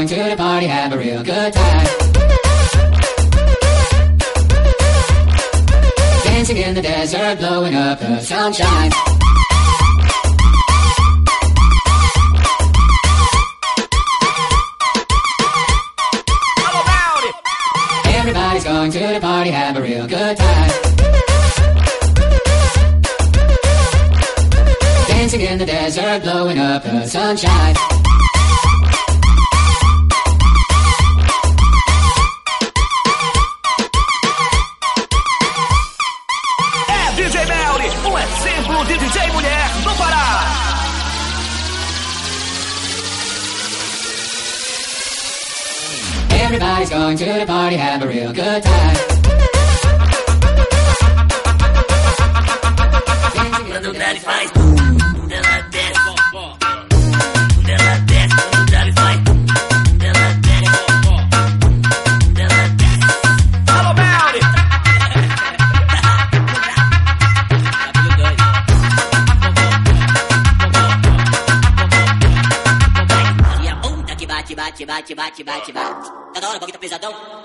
Going to the party, have a real good time. Dancing in the desert, blowing up the sunshine. Everybody's going to the party, have a real good time. Dancing in the desert, blowing up the sunshine. Going to the party, have a real good time. out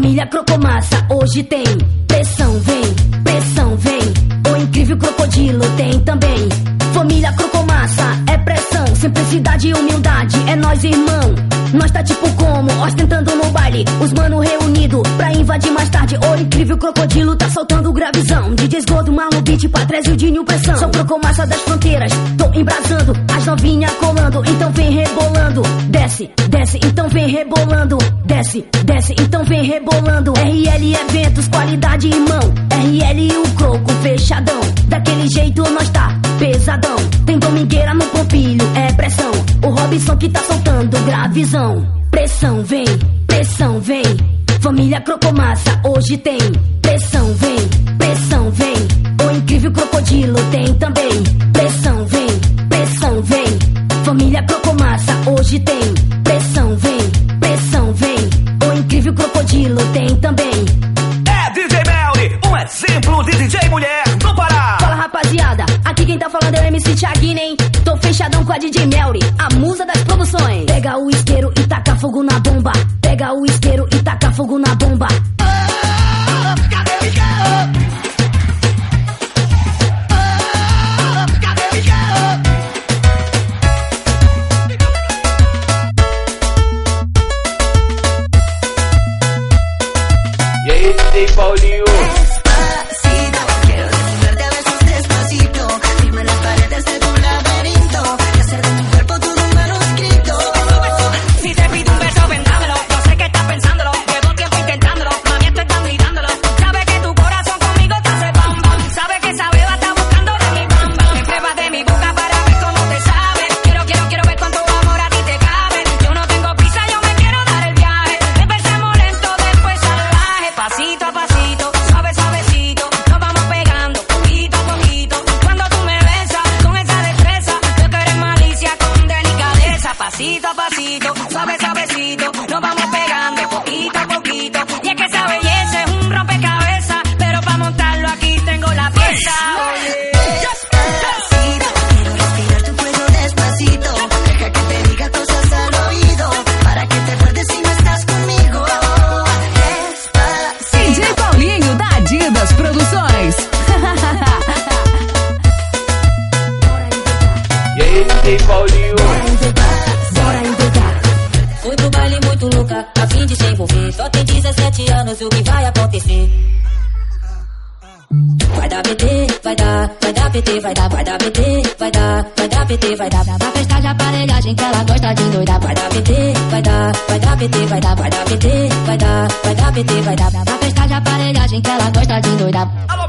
Família Crocomassa hoje tem. Pressão vem, pressão vem. O incrível crocodilo tem também. Simplicidade e humildade. É nós, irmão. Nós tá tipo como, ostentando no baile. Os mano reunido pra invadir mais tarde. O incrível crocodilo tá soltando gravizão. De desgodo, malu beat, patrésio de new pressão. Sou crocomassa das fronteiras, tô embrasando. As novinhas colando, então vem rebolando. Desce, desce, então vem rebolando. Desce, desce, então vem rebolando. RL Eventos, qualidade, irmão. RL e o croco fechadão. Daquele jeito nós tá pesadão. Tem domingueira no pompilho, é pressão. O Robson que tá soltando gravizão. Pressão vem, pressão vem. Família Crocomassa hoje tem. Pressão vem, pressão vem. O incrível crocodilo tem também. Pressão vem, pressão vem. Família Crocomassa hoje tem. Pressão vem, pressão vem. O incrível crocodilo tem também. É DJ Melly, um exemplo de DJ mulher quem tá falando é o MC Thiaguinen. Tô fechadão com a DJ Melry, a musa das produções. Pega o isqueiro e taca fogo na bomba. Pega o isqueiro e taca fogo na bomba. baile é muito louca, a fim de se envolver. Só tem 17 anos, o que vai acontecer? Vai dar PT, vai dar, vai dar PT, vai dar, vai dar PT, vai dar, vai dar PT, vai dar. Na festa de aparelhagem que ela gosta de doidar. Vai dar PT, vai dar, vai dar PT, vai dar, vai dar PT, vai dar, vai dar PT, vai dar. Na festa de aparelhagem que ela gosta de doidar. Alô,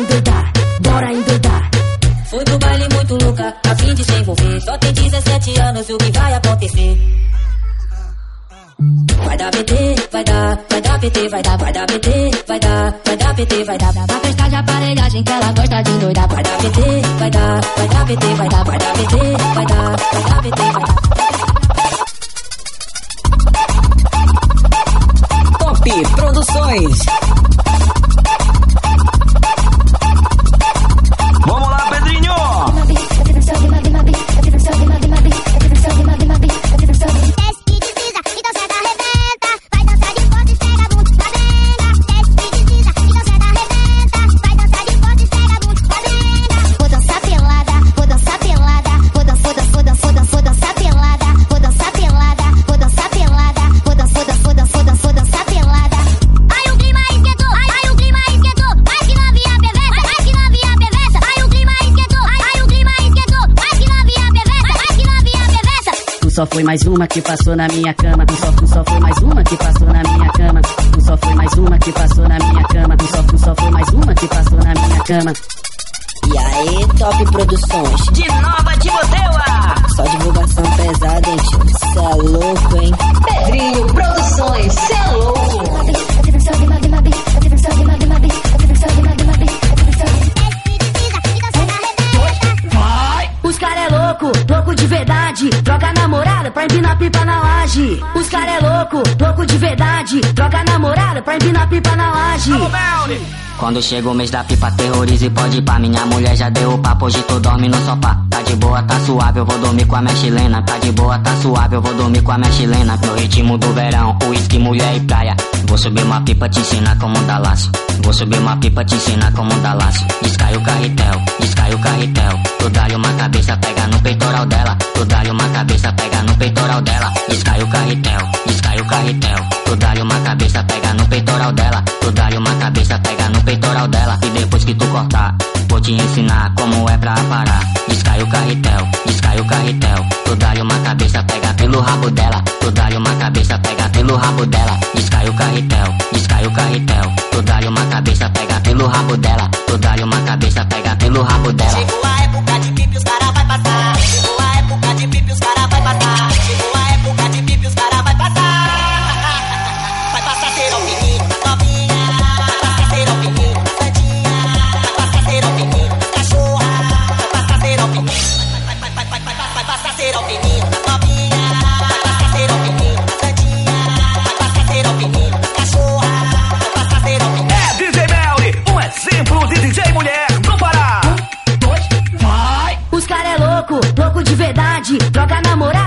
Só tem 17 anos, o que vai acontecer? Vai dar PT, vai dar, vai dar PT, vai dar, vai dar PT, vai dar, vai dar PT, vai dar. Na festa de aparelhagem que ela gosta de doidar. Vai dar PT, vai dar, vai dar PT, vai dar, vai dar PT, vai dar, vai dar PT, vai dar. Top Produções. Vamos lá, Pedrinho! Mais uma que passou na minha cama. Tu só, tu só foi mais uma que passou na minha cama. Tu só foi mais uma que passou na minha cama. Tu só, tu só foi mais uma que passou na minha cama. E aí, Top Produções. De pipa na laje. Os cara é louco, louco de verdade. Droga namorada pra empinar pipa na laje. Quando chega o mês da pipa, terroriza e pode ir pra Minha mulher já deu o papo, hoje tu dorme no sofá. Tá de boa, tá suave, eu vou dormir com a minha chilena. Tá de boa, tá suave, eu vou dormir com a minha chilena. No ritmo do verão, uísque, mulher e praia. Vou subir uma pipa, te ensinar como dar laço. Vou subir uma pipa, te ensinar como dar laço. Descai o carretel, descai o carretel. Tu dá-lhe uma cabeça, pega no peitoral dela. Tu dá-lhe uma cabeça, pega no peitoral dela. Descai o carretel, descai o carretel. Tu dá-lhe uma cabeça, pega no peitoral dela. Tu dá-lhe uma cabeça, pega no peitoral dela. E depois que tu cortar, vou te ensinar como é pra parar. Descai o carretel, descai o carretel. Tu dá-lhe uma cabeça, pega pelo rabo dela. Tu dá-lhe uma cabeça, pega pelo rabo dela. Descai o carretel, descai o carretel. Tu dá-lhe uma cabeça, pega pelo rabo dela. Tu dá-lhe uma cabeça, pega pelo rabo dela. Chegou a época de pipi, os cara vai passar. Chegou a época de pipi, os cara vai passar.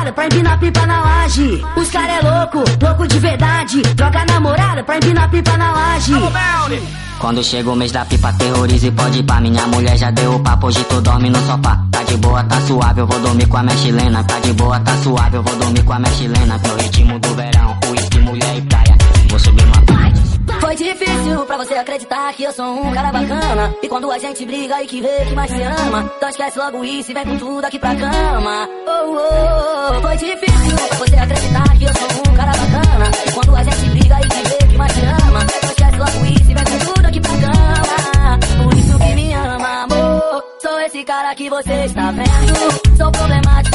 Namorada pra empinar pipa na laje. Os cara é louco, louco de verdade. Droga namorada pra empinar pipa na laje. Quando chega o mês da pipa, terroriza e pode ir pra Minha mulher já deu o papo, hoje tu dorme no sofá. Tá de boa, tá suave, eu vou dormir com a minha chilena. Tá de boa, tá suave, eu vou dormir com a minha chilena. No ritmo do verão, uísque, mulher e praia. Vou subir uma Foi difícil pra você acreditar que eu sou um cara bacana. E quando a gente briga e que vê que mais se ama, então esquece logo isso e vem com tudo aqui pra cama. Oh, oh, oh. Foi difícil pra você acreditar que eu sou um cara bacana. E quando a gente briga e que vê que mais se ama, então esquece logo isso e vem com tudo aqui pra cama. Por isso que me ama, amor. Sou esse cara que você está vendo. Sou problemático,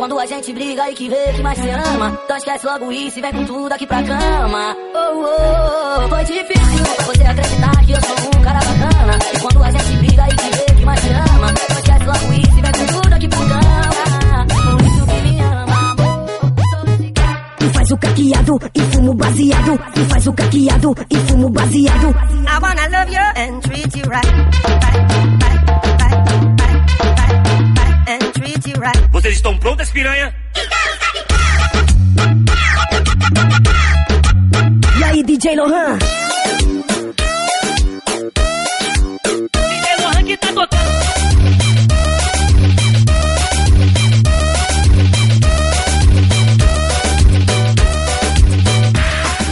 quando a gente briga e que vê que mais se ama, então esquece logo isso e vem com tudo aqui pra cama. Oh, oh, oh, foi difícil pra você acreditar que eu sou um cara bacana. E quando a gente briga e que vê que mais se ama, então esquece logo isso e vem com tudo aqui pra cama. Por isso que me ama, amor. Faz o caqueado e fumo baseado. E faz o caqueado e fumo baseado. I wanna love you and treat you right, right, Vocês estão prontas, piranha? E aí, DJ Lohan? DJ Lohan que tá tocando.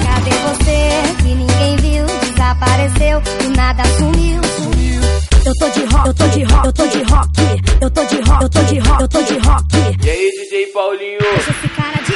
Cadê você que ninguém viu? Desapareceu, do nada sumiu. Eu tô de rock, eu tô de rock, eu tô de rock. Eu tô de rock, eu tô de rock. E aí, DJ Paulinho? Deixa esse cara de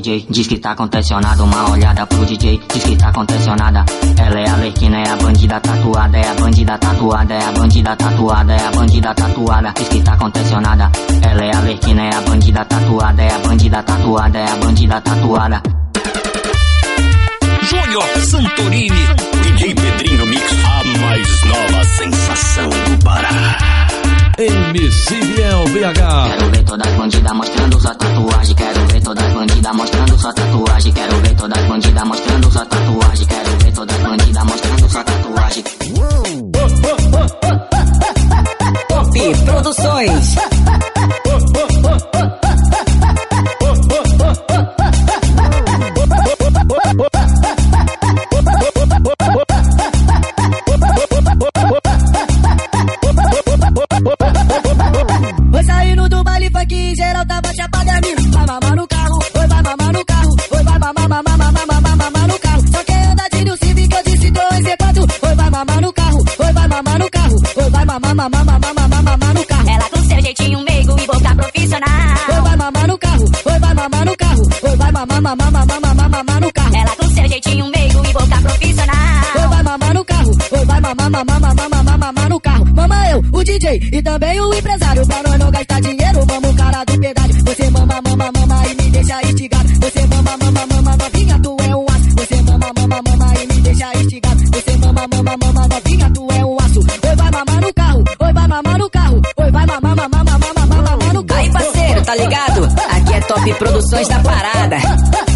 DJ, diz que tá contencionado. Uma olhada pro DJ, diz que tá contencionada. Ela é a lerquina, é a bandida tatuada. É a bandida tatuada, é a bandida tatuada. É a bandida tatuada, diz que tá contencionada. Ela é a lerquina, é a bandida tatuada. É a bandida tatuada, é a bandida tatuada. Júnior Santorini. DJ Pedrinho Mix. A mais nova sensação do Pará. MC Biel BH. Quero ver todas as bandidas mostrando sua tatuagem. Quero ver todas as bandidas mostrando sua tatuagem. Quero ver todas as bandidas mostrando sua tatuagem. Quero ver todas as bandidas mostrando sua tatuagem. Top Produções. Vai mamar, mamar, mamar, mamar, no carro. Ela com seu jeitinho meigo e boca profissional. Oi, vai mamar no carro, oi, vai mamar, mamar, mamar, mamar, mamar no carro. Mama eu, o DJ e também o empresário. Pra nós não gastar dinheiro, vamos cara do pedágio. Você mama, mama, mama e me deixa instigado. Você mama, mama, mama, novinha, tu é um aço. Você mama, mama, mama e me deixa instigado. Você mama, mama, mama, novinha, tu é um aço. Oi, vai mamar no carro, oi, vai mamar no carro. Oi, vai mamar, mamar, mamar, mamar, mamar no carro. Aí, parceiro, tá ligado? Produções da Parada.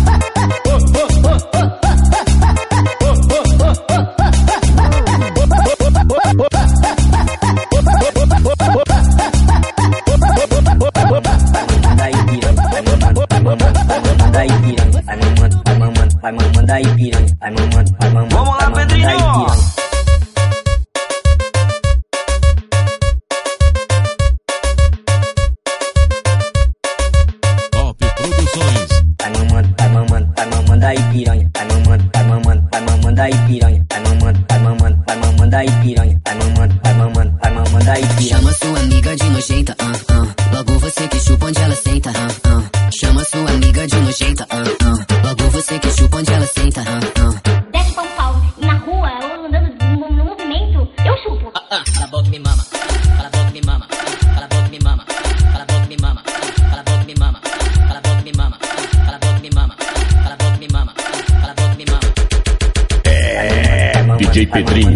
DJ Pedrinho.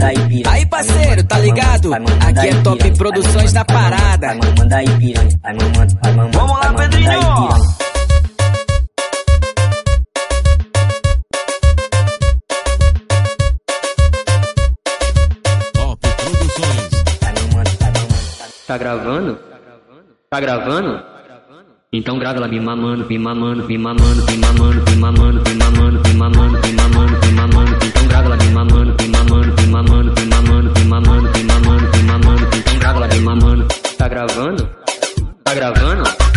Aí, parceiro, tá ligado? Aqui é Top Produções na parada. Mamando mamando, mamando. Vamos lá, mamando Pedrinho. Tá gravando? Tá gravando? Então grava ela me mamando, me mamando, me mamando, me mamando, me mamando, me mamando, me mamando, me mamando, me mamando. Então grava ela me mamando, me mamando, vem mamando, vem mamando, vem mamando, vem mamando, vem mamando, vem mamando, vem mamando. Tá gravando? Tá gravando?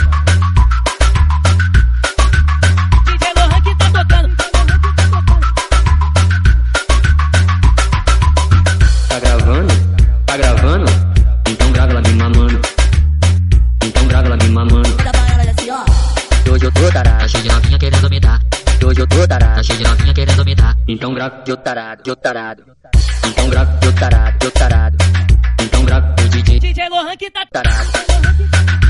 Então grava eu tarado, eu tarado. Então grava eu tarado, eu tarado. Então grava o DJ DJ Lohan que tá tarado.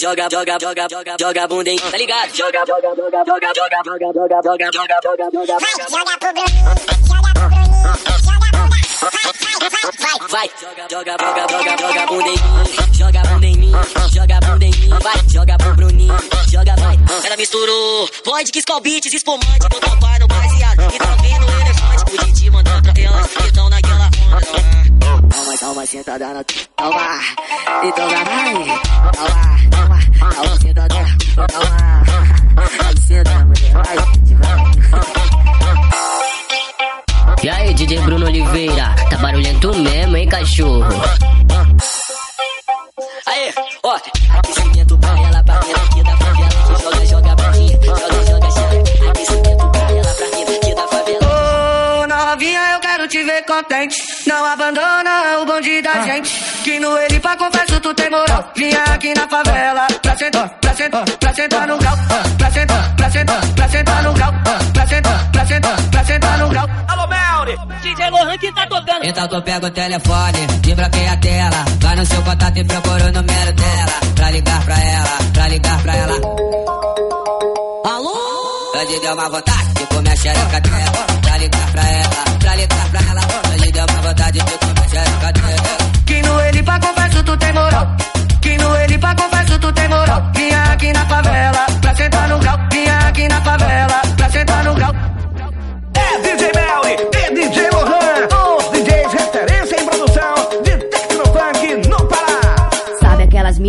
Joga, joga, joga, joga, joga bunda, hein? Tá ligado? Joga, joga, joga, joga, joga, joga, joga, joga, joga, joga, joga, Vai, joga, joga, joga, joga, joga a bunda em mim, joga bunda em mim, joga bunda em mim, vai, joga pro Bruninho, joga, vai. Ela misturou vodka, Skol Beats, espumante, botou pai no baseado e tá vindo elefante. O Didi mandou pra elas que tão naquela onda. Toma, toma, sentada na toma, então vai, toma, toma, toma, sentada, toma, vai, senta, mulher, vai, vai. E aí, DJ Bruno Oliveira, tá barulhento mesmo, hein, cachorro? Aê, ó, aquecimento contente. Não abandona o bonde da gente. Que no ele pra confesso tu tem moral. Vinha aqui na favela pra sentar, pra sentar, pra sentar no grau. Pra sentar, pra sentar, pra sentar no grau. Pra sentar, pra sentar, pra sentar no grau. Alô, Melri, DJ Lohan que tá tocando. Então tu pega o telefone, desbloqueia a tela. Vai no seu contato e procura o número dela. Pra ligar pra ela, pra ligar pra ela. Alô? Hoje deu uma vontade de comer a xereca dela. Ligar pra ela, pra ligar pra ela. Hoje deu uma vontade de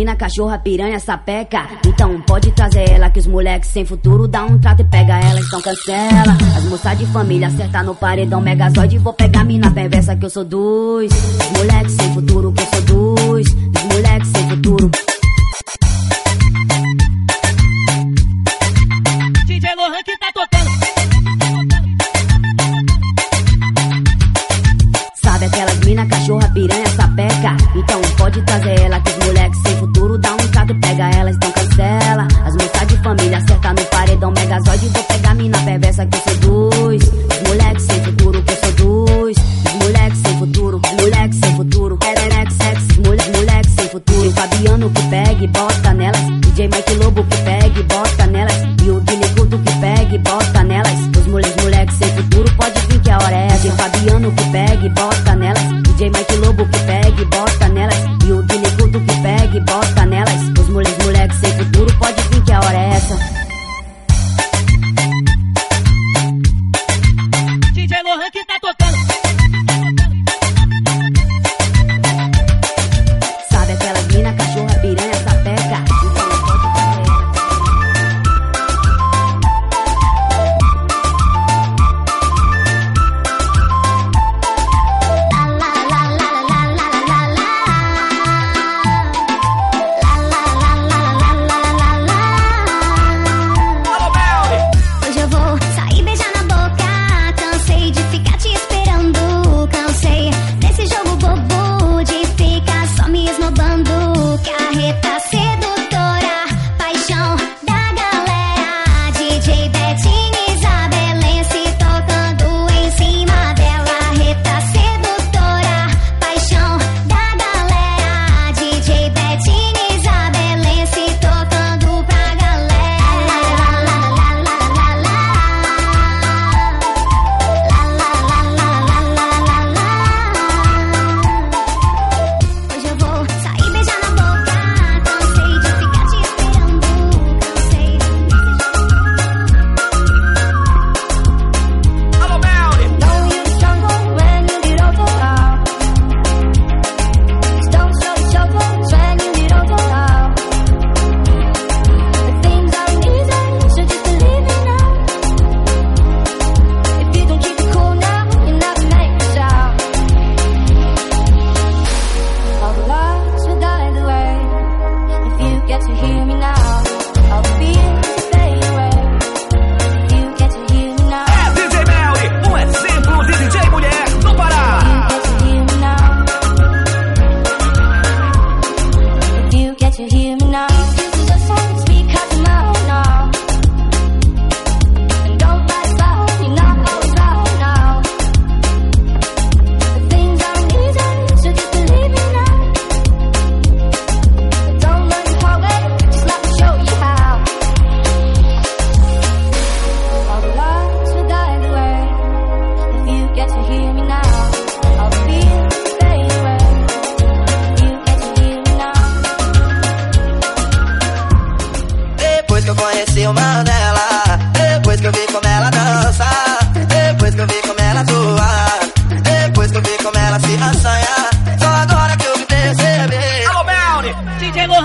mina, cachorra, piranha, sapeca. Então pode trazer ela que os moleques sem futuro dá um trato e pega ela, então cancela. As moças de família acertar no paredão megazóide. Vou pegar mina perversa que eu sou dos. Os moleques sem futuro que eu sou dos. Os moleques sem futuro.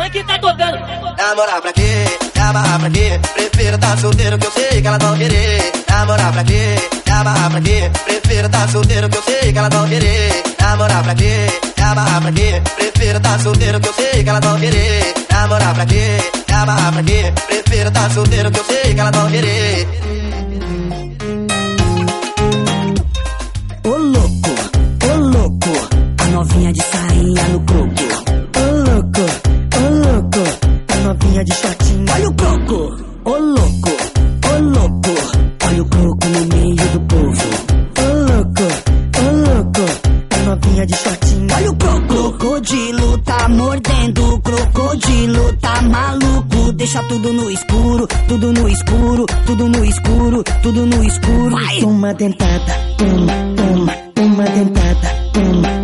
que tá tocando. Namorar pra quê? Namorar pra quê? Prefiro tá solteiro que eu sei que elas vão querer. Namorar pra quê? Namorar pra quê? Prefiro tá solteiro que eu sei que elas vão querer. Namorar pra quê? Namorar pra quê? Prefiro tá solteiro que eu sei que elas vão querer. Namorar pra quê? Namorar pra quê? Prefiro tá solteiro que eu sei que elas vão querer. Ô louco, ô louco, a novinha de sainha no croco. de shortinho. Olha o coco, ô louco, ô louco. Olha o coco no meio do povo. Ô louco, ô louco. É novinha de shortinho. Olha o coco. Crocodilo tá mordendo, crocodilo tá maluco. Deixa tudo no escuro, tudo no escuro, tudo no escuro, tudo no escuro. Vai. Toma dentada, toma, toma, toma dentada, toma.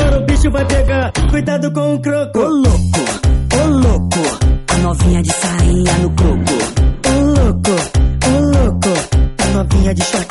agora o bicho vai pegar. Cuidado com o croco. Ô louco, ô louco, a novinha de sainha no croco. Ô louco, ô louco, a novinha de choque.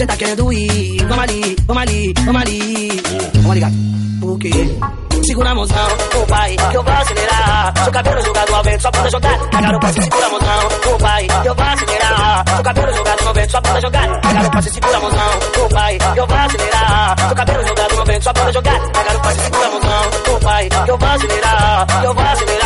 você tá querendo ir. Vamos ali, vamos ali, vamos ali. Vamos ligar. Por quê? Segura a mãozão, ô oh, pai, que eu vou acelerar. Seu cabelo jogado ao vento, só pra jogar. A garupa se segura a mãozão, ô oh, pai, que eu vou acelerar. Seu cabelo jogado ao vento, só pra jogar. A garupa se segura a mãozão, ô oh, pai, que eu vou acelerar. Seu cabelo jogado ao vento, só pra jogar. A garupa se segura a mãozão, ô pai, que eu vou acelerar. Que eu vou acelerar.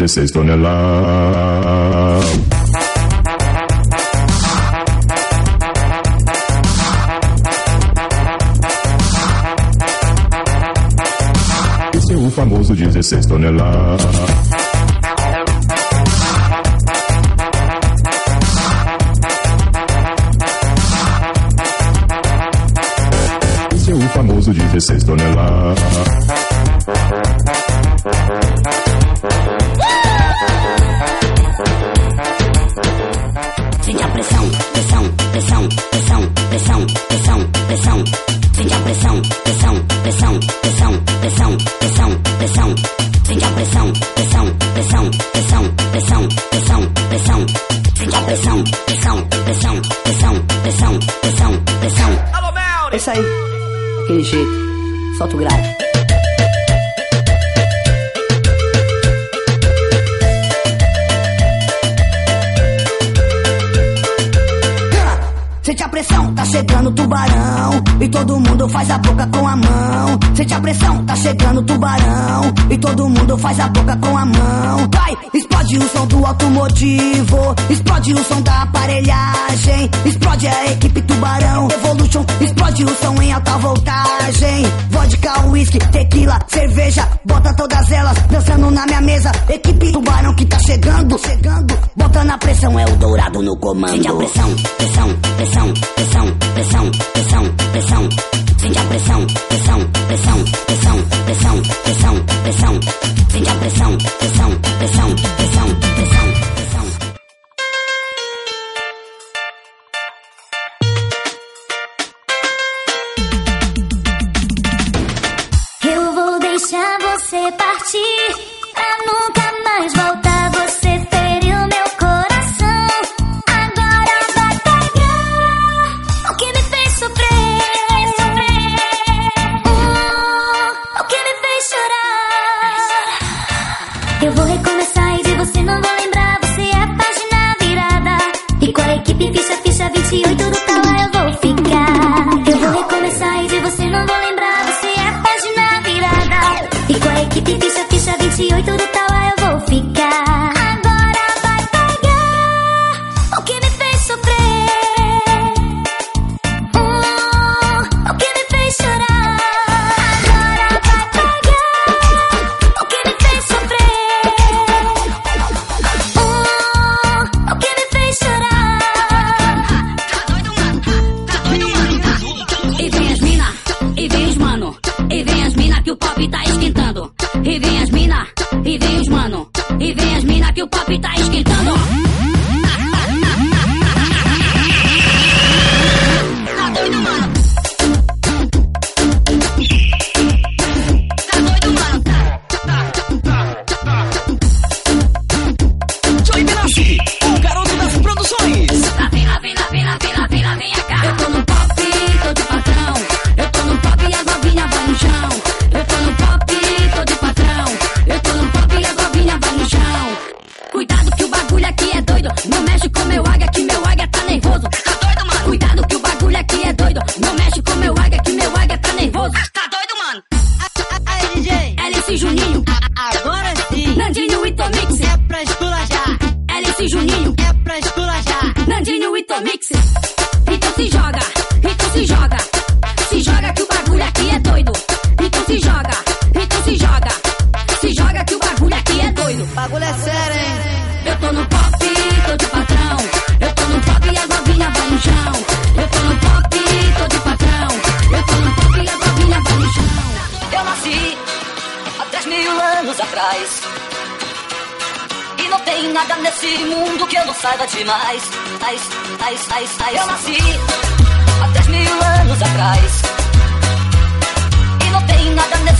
16 toneladas. Esse é o famoso 16 toneladas. É famoso 16 toneladas. solta o grau. Sente a pressão, tá chegando o tubarão. E todo mundo faz a boca com a mão. Sente a pressão, tá chegando tubarão. E todo mundo faz a boca com a mão. Vai, explode o som do automotivo. Explode o som da aparelhagem. Explode a equipe tubarão. Evolution, explode o som em alta voltagem. Vodka, whisky, tequila, cerveja. Bota todas elas dançando na minha mesa. Equipe tubarão que tá chegando, chegando. Bota na pressão, é o dourado no comando. Sente a pressão, pressão, pressão, pressão, pressão, pressão. pressão. Sente a pressão, pressão, pressão, pressão, pressão.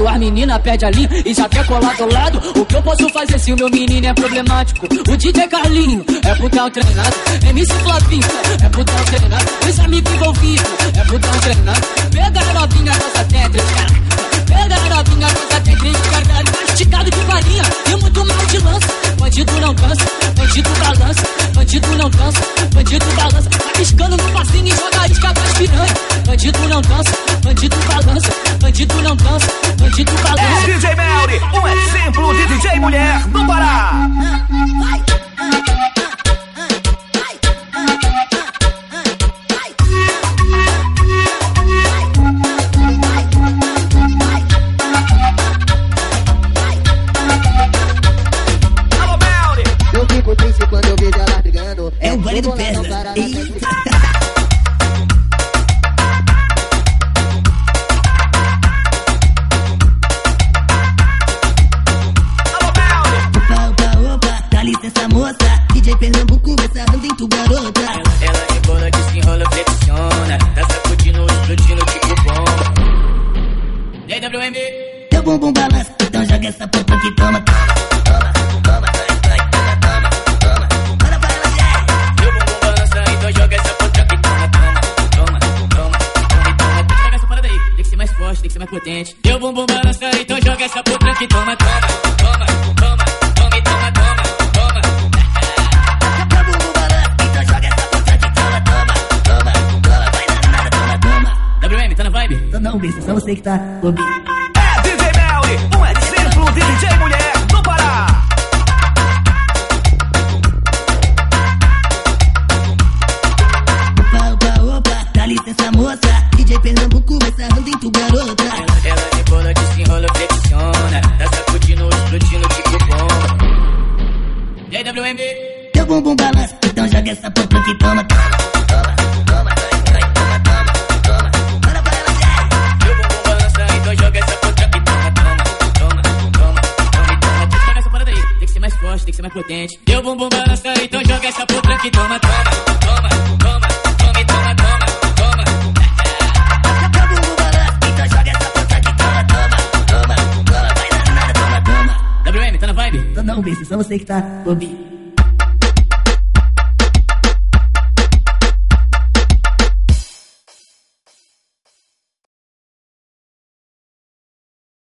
Bem trajado, as meninas perde a linha e já quer colar do lado. O que eu posso fazer se o meu menino é problemático? O DJ Carlinho é putão treinado, MC Flavinho é putão treinado, os amigos envolvidos é putão treinado. Pega a novinha, nossa tétrica. Pega a novinha, nossa tétrica, mastigado de varinha e muito mal de lança. Bandido não cansa, bandido balança, bandido não dança, bandido balança. Tá piscando no passinho e joga isca pras piranha. Bandido não dança, bandido balança, bandido não dança, bandido É balança. DJ Melly, um exemplo de DJ mulher no Pará. Eu brigando. É o mais potente. Meu bumbum balança, então joga essa puta que toma, toma, toma, toma, toma e toma, toma, toma. Teu bumbum balança, então joga essa porra que toma, toma, toma, toma Vai danada, toma, toma WM, tá na vibe? Tô não, bicho, só você que tá ouvindo você que tá ouvindo